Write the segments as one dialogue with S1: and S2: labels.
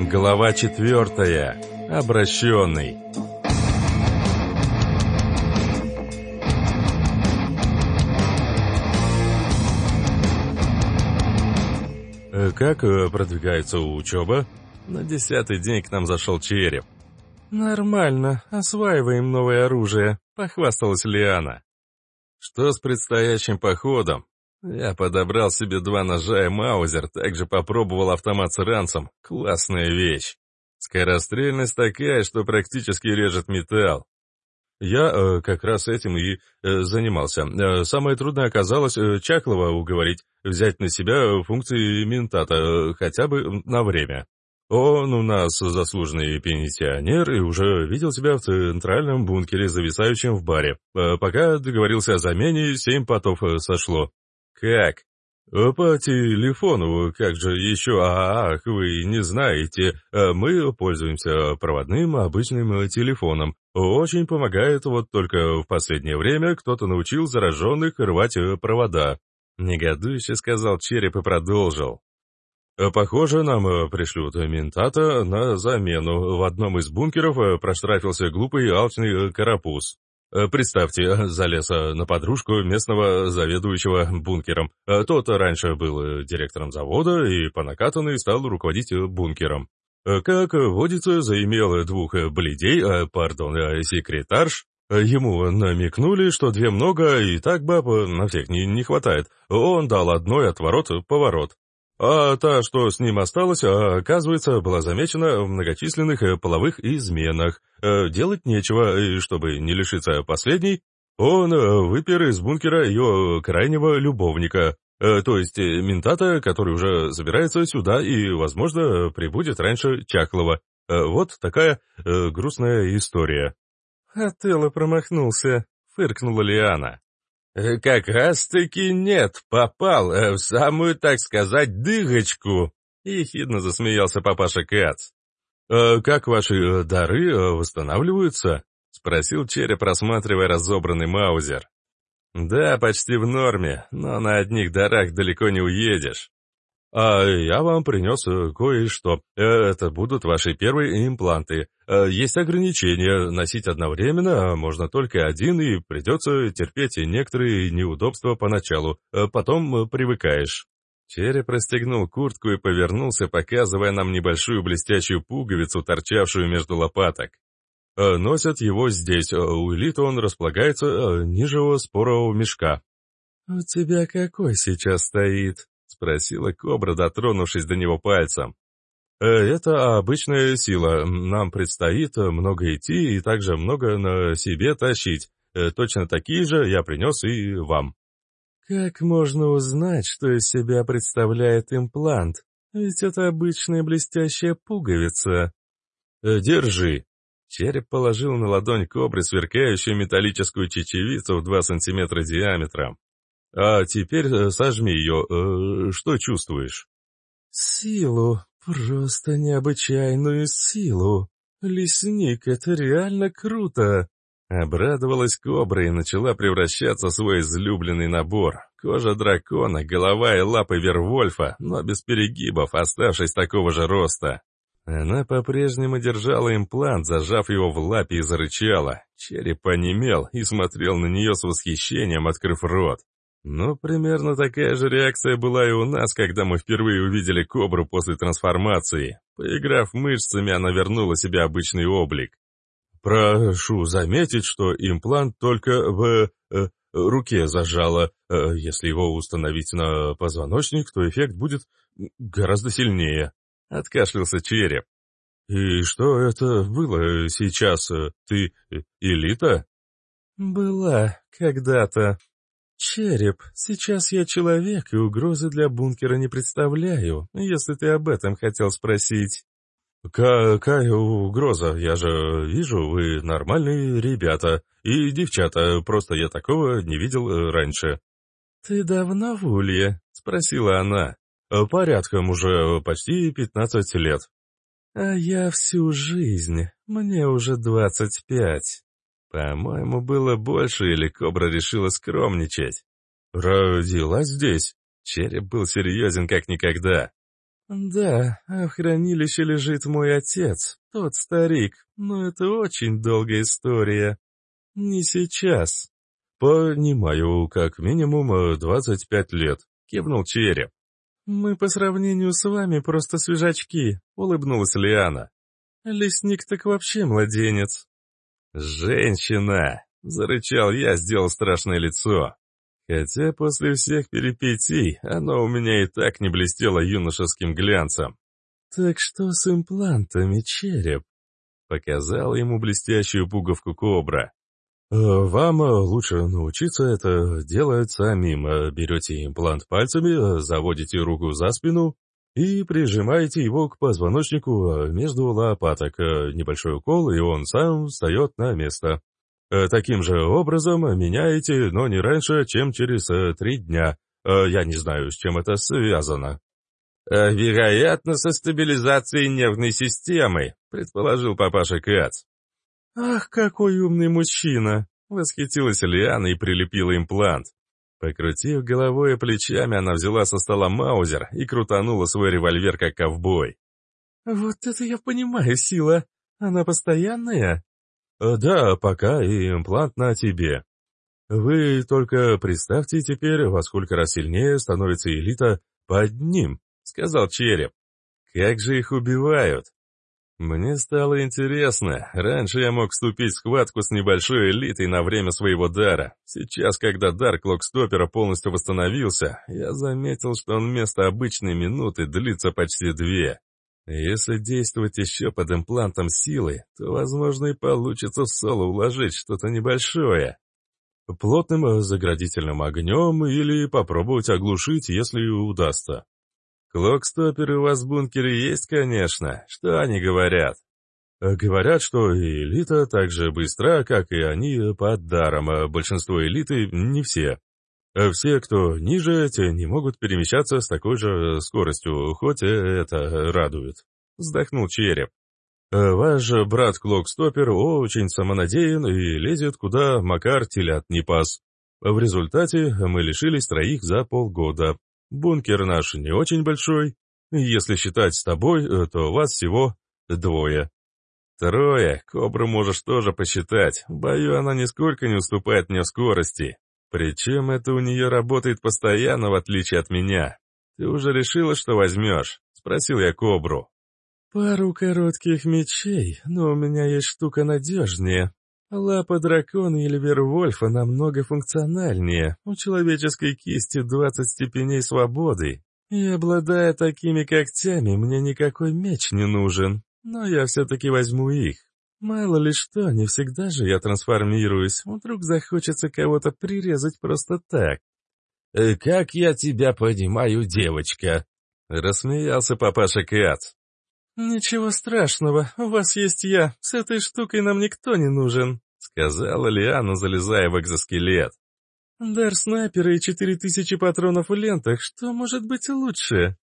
S1: Глава четвертая. Обращенный. Э, «Как э, продвигается учеба?» На десятый день к нам зашел череп. «Нормально, осваиваем новое оружие», — похвасталась Лиана. «Что с предстоящим походом?» Я подобрал себе два ножа и маузер, также попробовал автомат с ранцем. Классная вещь. Скорострельность такая, что практически режет металл. Я э, как раз этим и э, занимался. Э, самое трудное оказалось э, Чаклова уговорить взять на себя функции ментата, э, хотя бы на время. Он у нас заслуженный пенитенер и уже видел себя в центральном бункере, зависающем в баре. Э, пока договорился о замене, семь потов э, сошло. «Как?» «По телефону, как же еще, ах, вы не знаете, мы пользуемся проводным обычным телефоном. Очень помогает, вот только в последнее время кто-то научил зараженных рвать провода». Негодующе сказал Череп и продолжил. «Похоже, нам пришлют ментата на замену. В одном из бункеров проштрафился глупый алчный карапуз. Э, представьте, залез э, на подружку местного заведующего бункером. Э, тот раньше был директором завода и по накатанной стал руководить бункером. Как водится, заимел двух бледей, пардон, секретарш. Ему намекнули, что две много, и так баб на всех не, не хватает. Он дал одной отворот-поворот. А та, что с ним осталась, оказывается, была замечена в многочисленных э, половых изменах. Э, делать нечего, и чтобы не лишиться последней, он э, выпер из бункера ее крайнего любовника, то есть ментата, который уже забирается сюда и, возможно, прибудет раньше Чаклова. Вот такая грустная история. «Отелло промахнулся», — фыркнула Лиана.
S2: Э, «Как раз-таки нет, попал э, в самую, так сказать, дыгочку!» — ехидно засмеялся папаша Кац.
S1: «Э, «Как ваши дары восстанавливаются?» — спросил череп, рассматривая разобранный маузер. «Да, почти в норме, но на одних дарах далеко не уедешь. А я вам принес э, кое-что. Это будут ваши первые импланты. Э, есть ограничения, носить одновременно а можно только один, и придется терпеть некоторые неудобства поначалу. Э, потом привыкаешь. Череп расстегнул куртку и повернулся, показывая нам небольшую блестящую пуговицу, торчавшую между лопаток. Носят его здесь, у элиты он располагается ниже спорового мешка. «У тебя какой сейчас стоит?» Спросила кобра, дотронувшись до него пальцем. «Э, «Это обычная сила. Нам предстоит много идти и также много на себе тащить. Э, точно такие же я принес и вам». «Как можно узнать, что из себя представляет имплант? Ведь это обычная блестящая пуговица». «Э, «Держи». Череп положил на ладонь кобры сверкающую металлическую чечевицу в два сантиметра диаметром. А теперь э, сожми ее. Э, что чувствуешь? Силу. Просто необычайную силу. Лесник, это реально круто. Обрадовалась кобра и начала превращаться в свой излюбленный набор. Кожа дракона, голова и лапы Вервольфа, но без перегибов, оставшись такого же роста. Она по-прежнему держала имплант, зажав его в лапе и зарычала. Череп онемел и смотрел на нее с восхищением, открыв рот. Ну, примерно такая же реакция была и у нас, когда мы впервые увидели кобру после трансформации. Поиграв мышцами, она вернула себе обычный облик. Прошу заметить, что имплант только в э, руке зажало. Э, если его установить на позвоночник, то эффект будет гораздо сильнее. Откашлялся череп. «И что это было сейчас? Ты элита?» «Была когда-то», «Череп, сейчас я человек и угрозы для бункера не представляю, если ты об этом хотел спросить». «Какая угроза? Я же вижу, вы нормальные ребята. И девчата, просто я такого не видел э, раньше». «Ты давно в Улье?» — спросила она. «Порядком уже почти пятнадцать лет». «А я всю жизнь. Мне уже двадцать пять». По-моему, было больше, или Кобра решила скромничать. «Родилась здесь?» Череп был серьезен как никогда.
S2: «Да, а в хранилище лежит мой отец, тот старик, но это очень долгая история. Не сейчас».
S1: «Понимаю, как минимум 25 лет», — кивнул Череп.
S2: «Мы по сравнению с вами просто свежачки», — улыбнулась Лиана. «Лесник так вообще младенец».
S1: «Женщина!» — зарычал я, сделал страшное лицо. Хотя после всех перипетий оно у меня и так не блестело юношеским глянцем.
S2: «Так что с имплантами, череп?»
S1: Показал ему блестящую пуговку кобра.
S2: «Э, «Вам э, лучше научиться это делать самим. Э, берете имплант пальцами, заводите руку за спину и прижимаете его к позвоночнику между лопаток. Небольшой укол, и он сам встает на место. Таким же образом меняете, но не раньше, чем через три дня. Я не знаю, с чем это связано».
S1: «Вероятно, со стабилизацией нервной системы», — предположил папаша Кац.
S2: «Ах, какой умный мужчина!» — восхитилась Лиана и прилепила имплант.
S1: Покрутив головой и плечами, она взяла со стола маузер и крутанула свой револьвер, как ковбой.
S2: «Вот это я понимаю, сила! Она постоянная?»
S1: «Э, «Да, пока и имплант на тебе. Вы только представьте теперь, во сколько раз сильнее становится элита под ним», — сказал Череп. «Как же их убивают? Мне стало интересно. Раньше я мог вступить в схватку с небольшой элитой на время своего дара. Сейчас, когда дар Клокстопера полностью восстановился, я заметил, что он вместо обычной минуты длится почти две. Если действовать еще под имплантом силы, то, возможно, и получится в соло уложить что-то небольшое. Плотным заградительным огнем или попробовать оглушить, если удастся. Клокстоперы у вас в бункере есть, конечно. Что они говорят? Э, говорят, что элита так же быстра, как и они под даром, а большинство элиты не все. А все, кто ниже, те не могут перемещаться с такой же скоростью, хоть это радует. Вздохнул череп. Э, ваш брат Клокстопер очень самонадеян и лезет, куда Макар телят не пас. В результате мы лишились троих за полгода. Бункер наш не очень большой. Если считать с тобой, э, то вас всего двое. Трое, Кобру можешь тоже посчитать. Бою она нисколько не уступает мне в скорости. Причем это у нее работает постоянно, в отличие от меня. Ты уже решила, что возьмешь? Спросил я Кобру.
S2: Пару коротких мечей, но у меня есть штука надежнее. Лапа дракона или вервольфа намного функциональнее. У человеческой кисти 20 степеней свободы. И обладая такими когтями, мне никакой меч не нужен. Но я все-таки возьму их. Мало ли что, не всегда же я трансформируюсь. Вдруг захочется кого-то прирезать просто так.
S1: «Э, «Как я тебя понимаю, девочка?» — рассмеялся папаша Кат.
S2: «Ничего страшного, у вас есть я, с этой штукой нам никто не нужен», — сказала Лиана, залезая в экзоскелет. «Дар снайпера и четыре тысячи патронов в лентах, что может быть лучше?»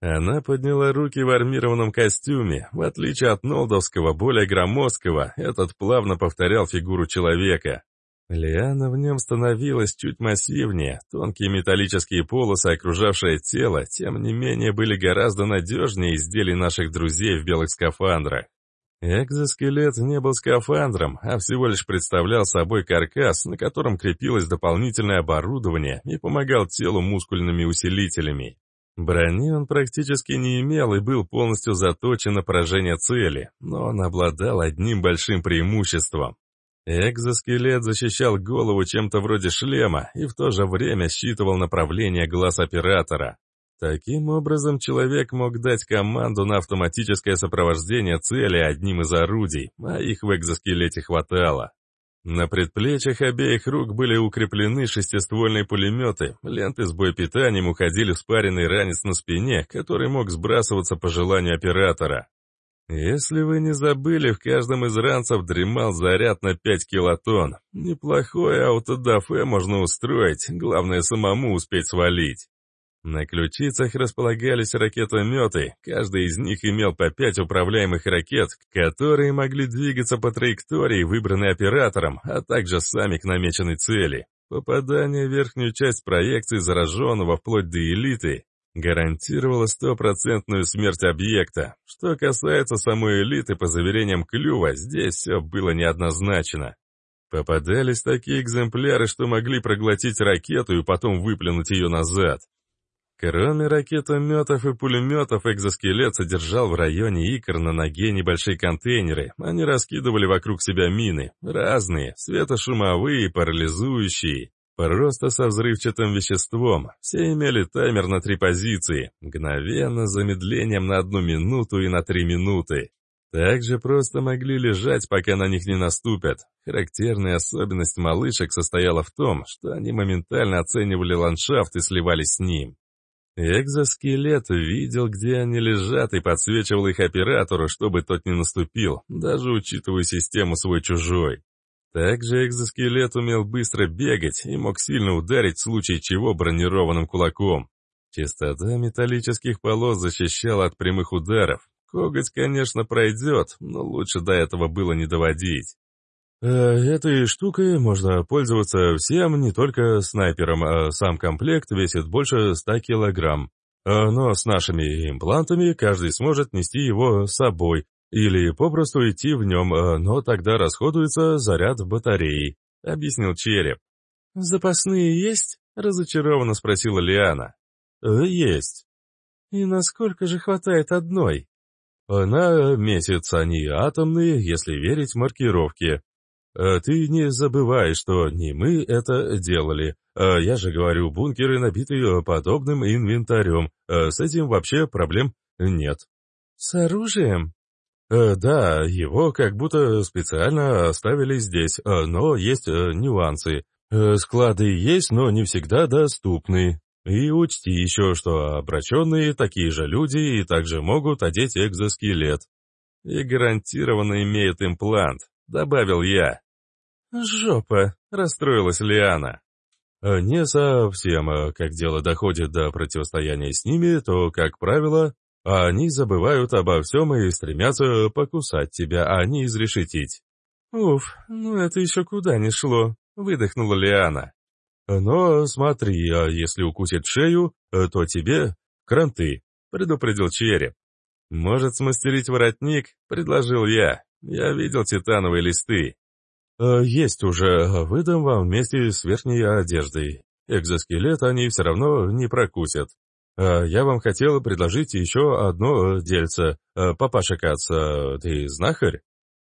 S1: Она подняла руки в армированном костюме. В отличие от Нолдовского, более громоздкого, этот плавно повторял фигуру человека. Лиана в нем становилась чуть массивнее, тонкие металлические полосы, окружавшие тело, тем не менее были гораздо надежнее изделий наших друзей в белых скафандрах. Экзоскелет не был скафандром, а всего лишь представлял собой каркас, на котором крепилось дополнительное оборудование и помогал телу мускульными усилителями. Брони он практически не имел и был полностью заточен на поражение цели, но он обладал одним большим преимуществом. Экзоскелет защищал голову чем-то вроде шлема и в то же время считывал направление глаз оператора. Таким образом, человек мог дать команду на автоматическое сопровождение цели одним из орудий, а их в экзоскелете хватало. На предплечьях обеих рук были укреплены шестиствольные пулеметы, ленты с боепитанием уходили в спаренный ранец на спине, который мог сбрасываться по желанию оператора. Если вы не забыли, в каждом из ранцев дремал заряд на 5 килотонн. Неплохое аутодафе можно устроить, главное самому успеть свалить. На ключицах располагались ракетометы, каждый из них имел по пять управляемых ракет, которые могли двигаться по траектории, выбранной оператором, а также сами к намеченной цели. Попадание в верхнюю часть проекции зараженного вплоть до элиты гарантировала стопроцентную смерть объекта. Что касается самой элиты, по заверениям Клюва, здесь все было неоднозначно. Попадались такие экземпляры, что могли проглотить ракету и потом выплюнуть ее назад. Кроме ракетометов и пулеметов, экзоскелет содержал в районе икр на ноге небольшие контейнеры. Они раскидывали вокруг себя мины. Разные, светошумовые, парализующие. Просто со взрывчатым веществом. Все имели таймер на три позиции. Мгновенно, замедлением на одну минуту и на три минуты. Также просто могли лежать, пока на них не наступят. Характерная особенность малышек состояла в том, что они моментально оценивали ландшафт и сливались с ним. Экзоскелет видел, где они лежат, и подсвечивал их оператору, чтобы тот не наступил, даже учитывая систему свой-чужой. Также экзоскелет умел быстро бегать и мог сильно ударить в случае чего бронированным кулаком. Чистота металлических полос защищала от прямых ударов. Коготь, конечно, пройдет, но лучше до этого было не доводить.
S2: Э, этой штукой можно пользоваться всем, не только снайпером, а сам комплект весит больше 100 килограмм. Э, но с нашими имплантами каждый сможет нести его с собой или попросту идти в нем, э, но тогда расходуется заряд батареи, объяснил Череп.
S3: «Запасные есть?» — разочарованно спросила Лиана.
S2: «Есть».
S3: «И насколько же хватает одной?»
S2: «На месяц они атомные, если верить маркировке. Э, ты не забывай, что не мы это делали. Э, я же говорю, бункеры набиты э, подобным инвентарем. С этим вообще проблем нет.
S3: С оружием?
S2: Да, его как будто специально оставили здесь, но есть нюансы. Склады есть, но не всегда доступны. И учти еще, что обращенные такие же люди и также могут одеть экзоскелет.
S1: И гарантированно имеют имплант, добавил я.
S3: «Жопа!» — расстроилась Лиана.
S2: «Э, «Не совсем. Э, как дело доходит до противостояния с ними, то, как правило, они забывают обо всем и стремятся покусать тебя, а не изрешетить».
S3: «Уф, ну это еще куда не шло», — выдохнула Лиана.
S2: «Но смотри, а если укусит шею, э, то тебе кранты», — предупредил череп.
S1: «Может смастерить воротник?» — предложил я. Я видел титановые листы.
S2: Э, «Есть уже, выдам вам вместе с верхней одеждой. Экзоскелет они все равно не прокусят. Э, я вам хотел предложить еще одно дельце. Э, папаша Кац, ты знахарь?»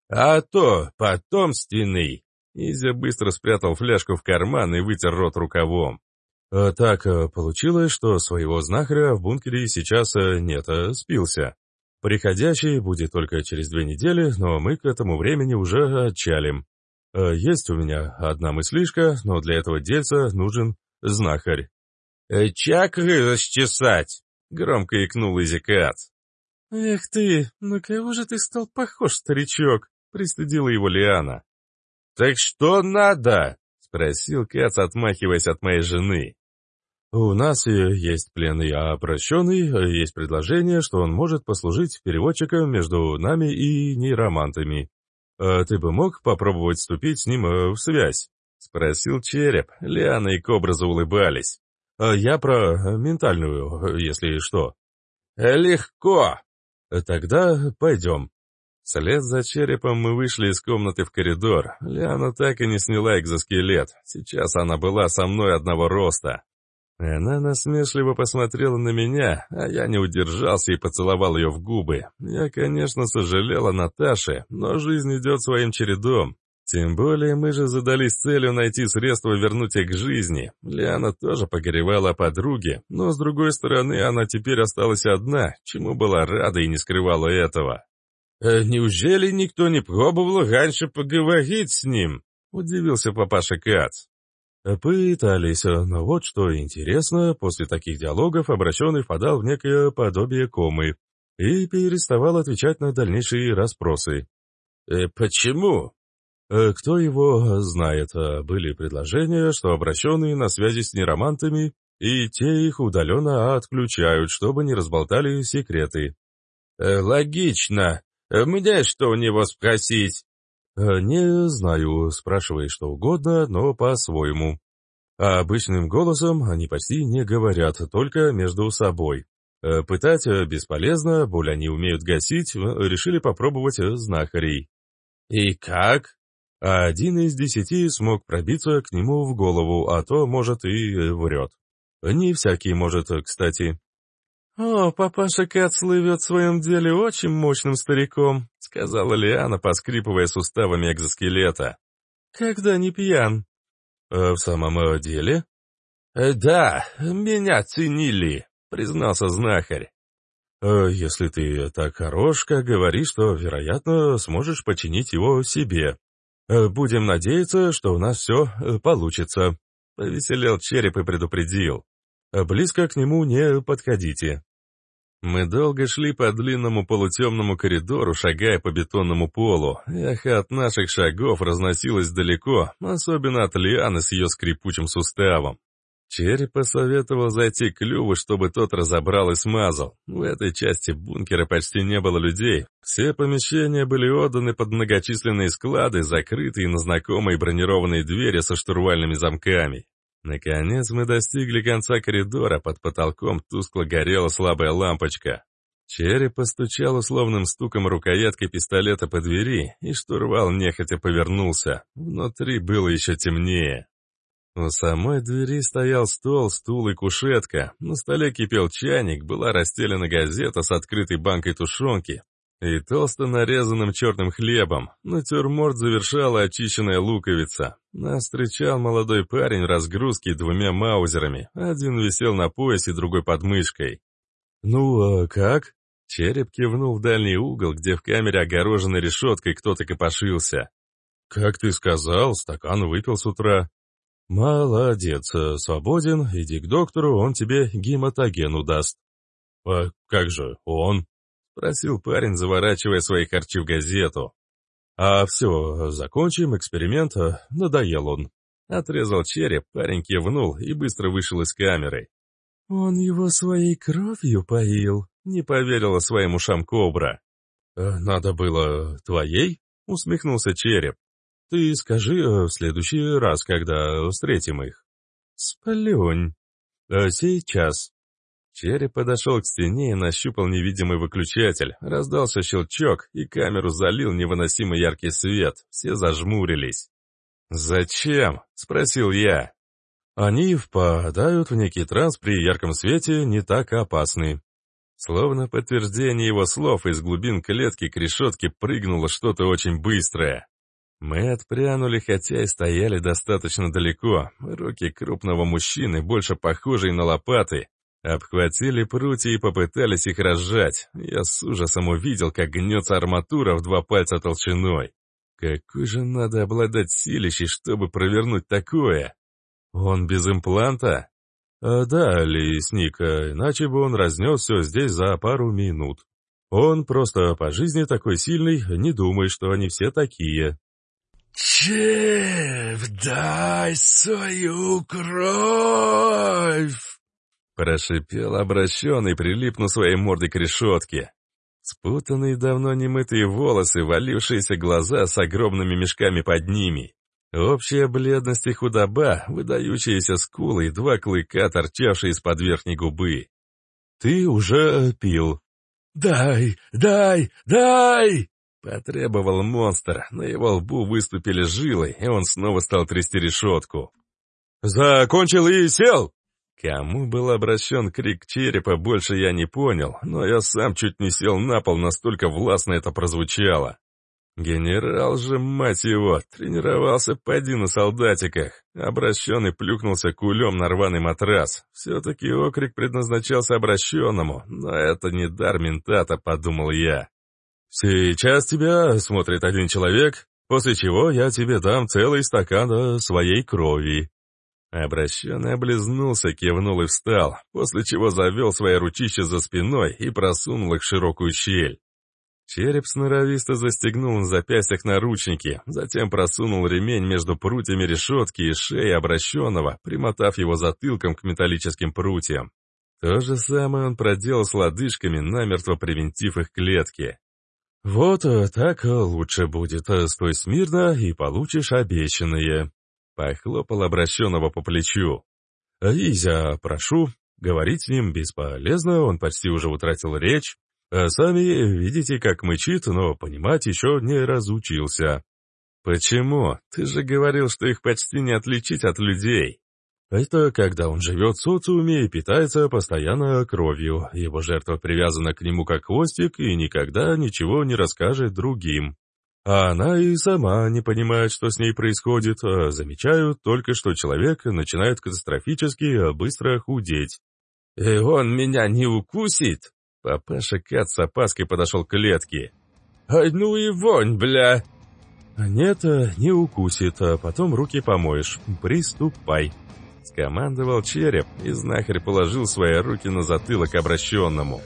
S1: «А то, потомственный!» Изя быстро спрятал фляжку в карман и вытер рот рукавом.
S2: «Так получилось, что своего знахаря в бункере сейчас нет, спился. Приходящий будет только через две недели, но мы к этому времени уже отчалим. Э, есть у меня одна мыслишка, но для этого дельца нужен знахарь.
S1: Э, «Чакры расчесать!» — громко икнул Изикац.
S3: «Эх ты, на кого же ты стал похож, старичок?» — пристыдила его Лиана.
S1: «Так что надо?» — спросил Кац, отмахиваясь от моей жены.
S2: «У нас есть пленный, а обращенный есть предложение, что он может послужить переводчиком между нами и нейромантами. «А ты бы мог попробовать вступить с ним э, в связь?» — спросил Череп. Лиана и Кобра заулыбались. А «Я про э, ментальную, если что».
S1: «Легко!»
S2: «Тогда пойдем».
S1: Вслед за черепом мы вышли из комнаты в коридор. Лиана так и не сняла экзоскелет. Сейчас она была со мной одного роста. Она насмешливо посмотрела на меня, а я не удержался и поцеловал ее в губы. Я, конечно, сожалел о Наташе, но жизнь идет своим чередом. Тем более мы же задались целью найти средства вернуть их к жизни. Лиана тоже погоревала о подруге, но с другой стороны она теперь осталась одна, чему была рада и не скрывала этого.
S3: «Э, «Неужели никто не пробовал раньше поговорить с ним?» — удивился папаша Кац.
S2: Пытались, но вот что интересно, после таких диалогов обращенный впадал в некое подобие комы и переставал отвечать на дальнейшие расспросы.
S3: «Э, «Почему?»
S2: э, «Кто его знает? Были предложения, что обращенные на связи с неромантами, и те их удаленно отключают, чтобы не разболтали секреты».
S3: Э, «Логично. Мне что у него спросить?»
S2: «Не знаю, спрашивай что угодно, но по-своему». А обычным голосом они почти не говорят, только между собой. Э, пытать э, бесполезно, боль они умеют гасить, э, решили попробовать знахарей. И как? А один из десяти смог пробиться к нему в голову, а то, может, и врет. Не всякий может, кстати. «О, папаша Кат слывет в своем деле очень мощным стариком», — сказала Лиана, поскрипывая суставами экзоскелета. «Когда не пьян?» «В самом деле?» «Да, меня ценили», — признался знахарь. «Если ты так хорош, как говоришь, то, вероятно, сможешь починить его себе. Будем надеяться, что у нас все получится», — повеселел череп и предупредил. «Близко к нему не подходите». Мы долго шли по длинному полутемному коридору, шагая по бетонному полу. Эхо от наших шагов разносилось далеко, особенно от Лианы с ее скрипучим суставом. Черри посоветовал зайти к Люву, чтобы тот разобрал и смазал. В этой части бункера почти не было людей. Все помещения были отданы под многочисленные склады, закрытые на знакомые бронированные двери со штурвальными замками. Наконец мы достигли конца коридора, под потолком тускло горела слабая лампочка. Черри постучал условным стуком рукояткой пистолета по двери, и штурвал нехотя повернулся. Внутри было еще темнее. У самой двери стоял стол, стул и кушетка. На столе кипел чайник, была расстелена газета с открытой банкой тушенки и толсто нарезанным черным хлебом. Натюрморт завершала очищенная луковица. Нас встречал молодой парень разгрузки двумя маузерами. Один висел на поясе, другой под мышкой. «Ну, а как?» Череп кивнул в дальний угол, где в камере огороженной решеткой кто-то копошился. «Как ты сказал, стакан выпил с утра». «Молодец, свободен, иди к доктору, он тебе гематогену даст». «А как же он?» — спросил парень, заворачивая свои харчи в газету. «А все, закончим эксперимент, надоел он». Отрезал череп, парень кивнул и быстро вышел из камеры. «Он его своей кровью поил», — не поверила своим ушам кобра. «Надо было твоей?» — усмехнулся череп. Ты скажи э, в следующий раз, когда встретим их. Сплюнь. А сейчас. Череп подошел к стене и нащупал невидимый выключатель. Раздался щелчок, и камеру залил невыносимо яркий свет. Все зажмурились. «Зачем?» — спросил я. «Они впадают в некий транс при ярком свете, не так опасны». Словно подтверждение его слов из глубин клетки к решетке прыгнуло что-то очень быстрое. Мы отпрянули, хотя и стояли достаточно далеко. Руки крупного мужчины, больше похожие на лопаты, обхватили прутья и попытались их разжать. Я с ужасом увидел, как гнется арматура в два пальца толщиной. Какой же надо обладать силищей, чтобы провернуть такое? Он без импланта? А, да, лесник, иначе бы он разнес все здесь за пару минут. Он просто по жизни такой сильный, не думай, что они все такие.
S3: «Чеф, дай свою кровь!»
S1: Прошипел обращенный, прилипнув своей мордой к решетке. Спутанные давно немытые волосы, валившиеся глаза с огромными мешками под ними. Общая бледность и худоба, выдающиеся скулы и два клыка, торчавшие из-под верхней губы. «Ты уже пил».
S3: «Дай, дай, дай!»
S1: Потребовал монстр, на его лбу выступили жилы, и он снова стал трясти решетку. «Закончил и сел!» Кому был обращен крик черепа, больше я не понял, но я сам чуть не сел на пол, настолько властно это прозвучало. Генерал же, мать его, тренировался поди на солдатиках. Обращенный плюхнулся кулем на рваный матрас. Все-таки окрик предназначался обращенному, но это не дар ментата, подумал я. «Сейчас тебя смотрит один человек, после чего я тебе дам целый стакан э, своей крови». Обращенный облизнулся, кивнул и встал, после чего завел свои ручища за спиной и просунул их в широкую щель. Череп сноровисто застегнул на запястьях наручники, затем просунул ремень между прутьями решетки и шеи обращенного, примотав его затылком к металлическим прутьям. То же самое он проделал с лодыжками, намертво привинтив их к клетке. «Вот э, так э, лучше будет. Э, стой смирно и получишь обещанное». Похлопал обращенного по плечу.
S2: «Изя, прошу, говорить с ним бесполезно, он почти уже утратил речь. А сами видите, как мычит, но понимать еще не разучился».
S1: «Почему? Ты же говорил, что их почти не отличить от людей».
S2: Это когда он живет в социуме и питается постоянно кровью. Его жертва привязана к нему как хвостик и никогда ничего не расскажет другим. А она и сама не понимает, что с ней происходит, а замечают только, что человек начинает катастрофически быстро худеть.
S1: «И он меня не укусит?» Папаша Кат с опаской подошел к клетке. «Ай, ну и вонь, бля!»
S2: «Нет, не укусит, а потом руки помоешь. Приступай!»
S1: Скомандовал череп, и знахарь положил свои руки на затылок обращенному.